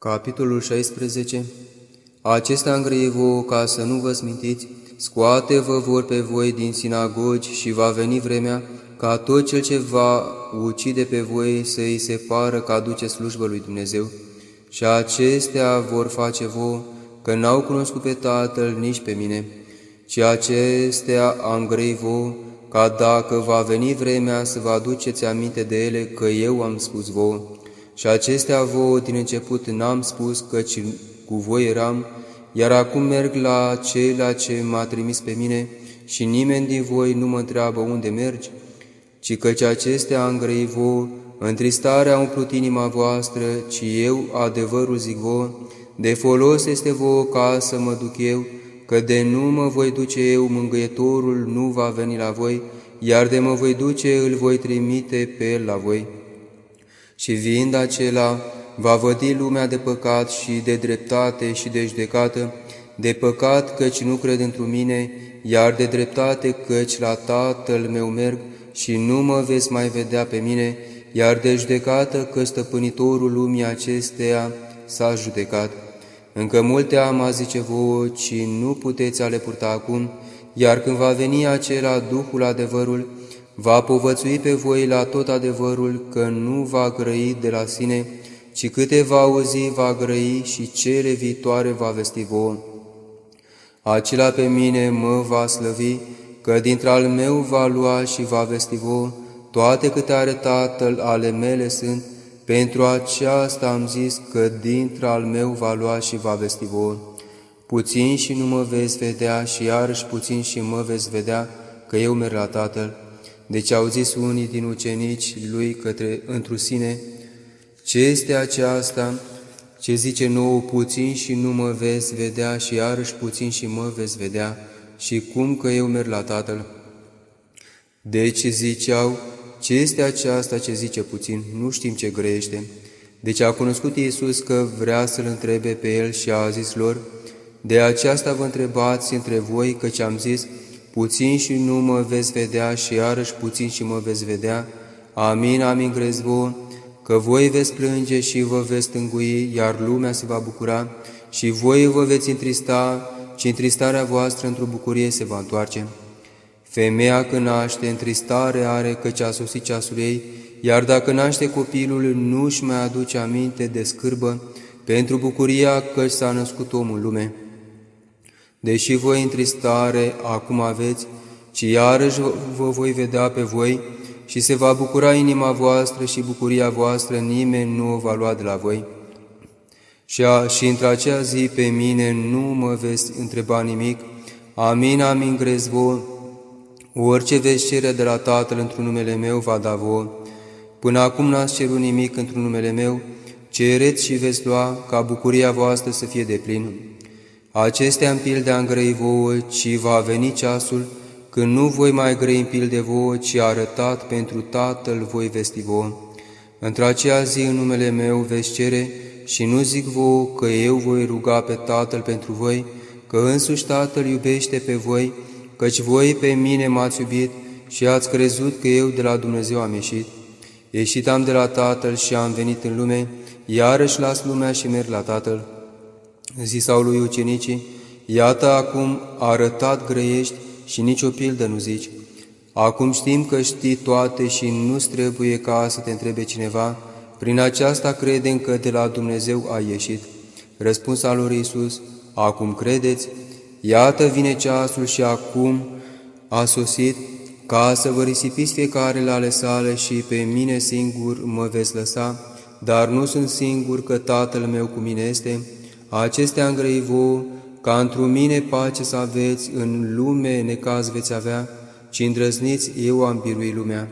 Capitolul 16 Acesta îngrăie vouă ca să nu vă smintiți, scoate-vă vor pe voi din sinagogi și va veni vremea ca tot cel ce va ucide pe voi să îi se pară că aduce slujbă lui Dumnezeu. Și acestea vor face vouă, că n-au cunoscut pe Tatăl nici pe mine, ci acestea am grei vouă, ca dacă va veni vremea să vă aduceți aminte de ele că eu am spus vouă. Și acestea vouă din început n-am spus, căci cu voi eram, iar acum merg la cela ce m-a trimis pe mine și nimeni din voi nu mă întreabă unde mergi, ci căci acestea am grăit vouă, întristarea a umplut inima voastră, ci eu adevărul zic vouă, de folos este vouă ca să mă duc eu, că de nu mă voi duce eu, mângâietorul nu va veni la voi, iar de mă voi duce, îl voi trimite pe el la voi și viind acela, va vădi lumea de păcat și de dreptate și de judecată, de păcat căci nu cred într mine, iar de dreptate căci la Tatăl meu merg și nu mă veți mai vedea pe mine, iar de judecată că stăpânitorul lumii acesteia s-a judecat. Încă multe am a zice vouă, ci nu puteți a le purta acum, iar când va veni acela Duhul adevărul, va povățui pe voi la tot adevărul că nu va grăi de la sine, ci câte va auzi va grăi și cele viitoare va vesti vouă. Acela pe mine mă va slăvi, că dintre al meu va lua și va vesti vouă, toate câte are Tatăl ale mele sunt, pentru aceasta am zis că dintre al meu va lua și va vesti vouă. Puțin și nu mă veți vedea și iarăși puțin și mă veți vedea, că eu merg la Tatăl. Deci au zis unii din ucenici lui către întru sine, ce este aceasta ce zice nouă puțin și nu mă veți vedea și iarăși puțin și mă veți vedea și cum că eu merg la Tatăl? Deci ziceau, ce este aceasta ce zice puțin? Nu știm ce grește. Deci a cunoscut Iisus că vrea să-L întrebe pe El și a zis lor, De aceasta vă întrebați între voi, căci am zis, puțin și nu mă veți vedea și iarăși puțin și mă veți vedea. Amin, amin, crezi vouă, că voi veți plânge și vă veți stângui, iar lumea se va bucura și voi vă veți întrista și întristarea voastră într-o bucurie se va întoarce. Femeia când naște, întristare are căci a sosit ceasul ei, iar dacă naște copilul, nu-și mai aduce aminte de scârbă, pentru bucuria că s-a născut omul în lume. Deși voi în tristare acum aveți, ci iarăși vă voi vedea pe voi și se va bucura inima voastră și bucuria voastră, nimeni nu o va lua de la voi. Și, a, și într-acea zi pe mine nu mă veți întreba nimic, amin, amin, grez vouă, orice veți cere de la Tatăl într-un numele meu va da vouă. Până acum n-ați cerut nimic într-un numele meu, cereți și veți lua ca bucuria voastră să fie de plină. Acestea în pilde am grăi vouă, ci va veni ceasul când nu voi mai grăi în pilde vouă, ci arătat pentru Tatăl voi vesti vouă. Într-aceea zi în numele meu veți cere și nu zic vouă că eu voi ruga pe Tatăl pentru voi, că însuși Tatăl iubește pe voi, căci voi pe mine m-ați iubit și ați crezut că eu de la Dumnezeu am ieșit. Ieșit am de la Tatăl și am venit în lume, iarăși las lumea și merg la Tatăl. Zisau lui ucenicii, iată acum arătat grăiești și nici o pildă nu zici. Acum știm că știi toate și nu-ți trebuie ca să te întrebe cineva, prin aceasta credem că de la Dumnezeu ai ieșit. Răspuns al lui Iisus, acum credeți? Iată vine ceasul și acum a sosit ca să vă risipiți fiecare la ale sale și pe mine singur mă veți lăsa, dar nu sunt singur că Tatăl meu cu mine este, acestea îngrăi vouă, ca într mine pace să aveți, în lume necaz veți avea, ci îndrăzniți, eu am biruit lumea.